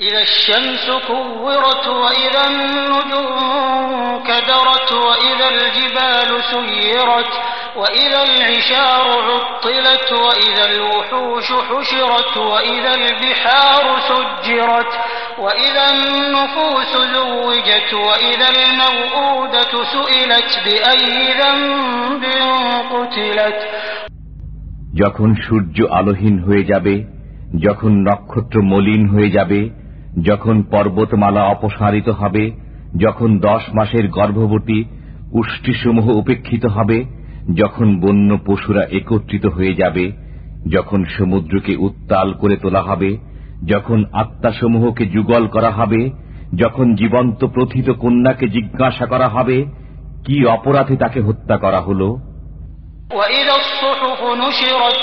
إذا الشمس كورت وإذا النجوم كدرت وإذا الجبال سيرت وإذا العشار عطلت وإذا الوحوش حشرت وإذا البحار سجرت وإذا النفوس زوجت وإذا الموءودة سئلت بأي ذنب قتلت যখন সূর্য আলোহীন হয়ে যাবে যখন নক্ষত্র মলিন হয়ে যাবে যখন পর্বতমালা অপসারিত হবে যখন দশ মাসের গর্ভবতী উষ্টিসমূহ উপেক্ষিত হবে যখন বন্য পশুরা একত্রিত হয়ে যাবে যখন সমুদ্রকে উত্তাল করে তোলা হবে যখন আত্মাসমূহকে যুগল করা হবে যখন জীবন্ত প্রথিত কন্যাকে জিজ্ঞাসা করা হবে কি অপরাধে তাকে হত্যা করা হলো وإذا الصحف نشرت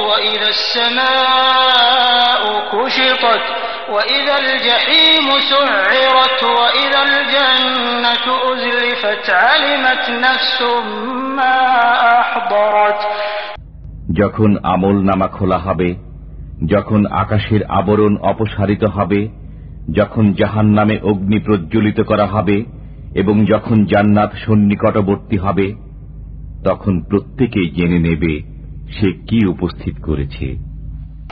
وإذا السماء كشطت وإذا الجحيم سعرت وإذا الجنة أزلفت علمت نفس ما أحضرت যখন আমল নামা খোলা হবে যখন আকাশের আবরণ অপসারিত হবে যখন জাহান নামে অগ্নি প্রজ্বলিত করা হবে এবং যখন জান্নাত সন্নিকটবর্তী হবে তখন প্রত্যেকেই জেনে নেবে সে কি উপস্থিত করেছে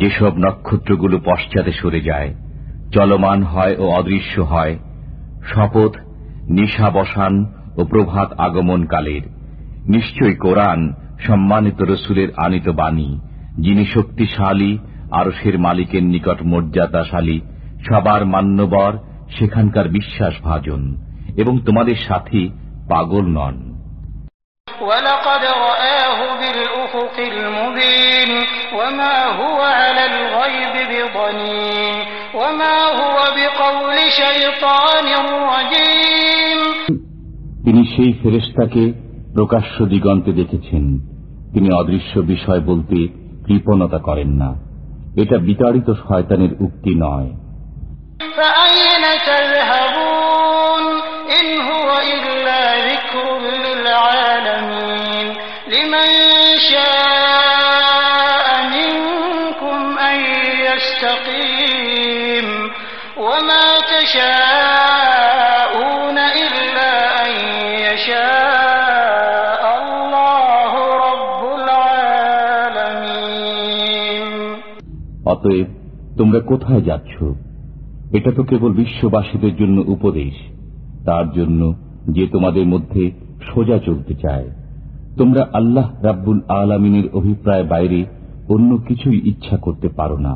যেসব নক্ষত্রগুলো পশ্চাতে সরে যায় চলমান হয় ও অদৃশ্য হয় শপথ নিশাবসান ও প্রভাত আগমনকালের নিশ্চয় কোরআন সম্মানিত রসুলের আনিত বাণী যিনি শক্তিশালী আরসের মালিকের নিকট মর্যাদাশালী সবার মান্যবর সেখানকার বিশ্বাস ভাজন এবং তোমাদের সাথী পাগল নন ولقد رآه بالأفق المبين وما هو على الغيب بضنين وما هو بقول شيطان رجيم তিনি সেই ফেরেস্তাকে প্রকাশ্য দিগন্তে দেখেছেন তিনি অদৃশ্য বিষয় বলতে কৃপণতা করেন না এটা বিতাড়িত শয়তানের উক্তি নয় فأين تذهبون وما تشاءون إلا أن يشاء الله رب العالمين অতএব তোমরা কোথায় যাচ্ছ এটা তো কেবল বিশ্ববাসীদের জন্য উপদেশ তার জন্য যে তোমাদের মধ্যে সোজা চলতে চায় তোমরা আল্লাহ রাব্বুল আলমিনের অভিপ্রায় বাইরে অন্য কিছুই ইচ্ছা করতে পারো না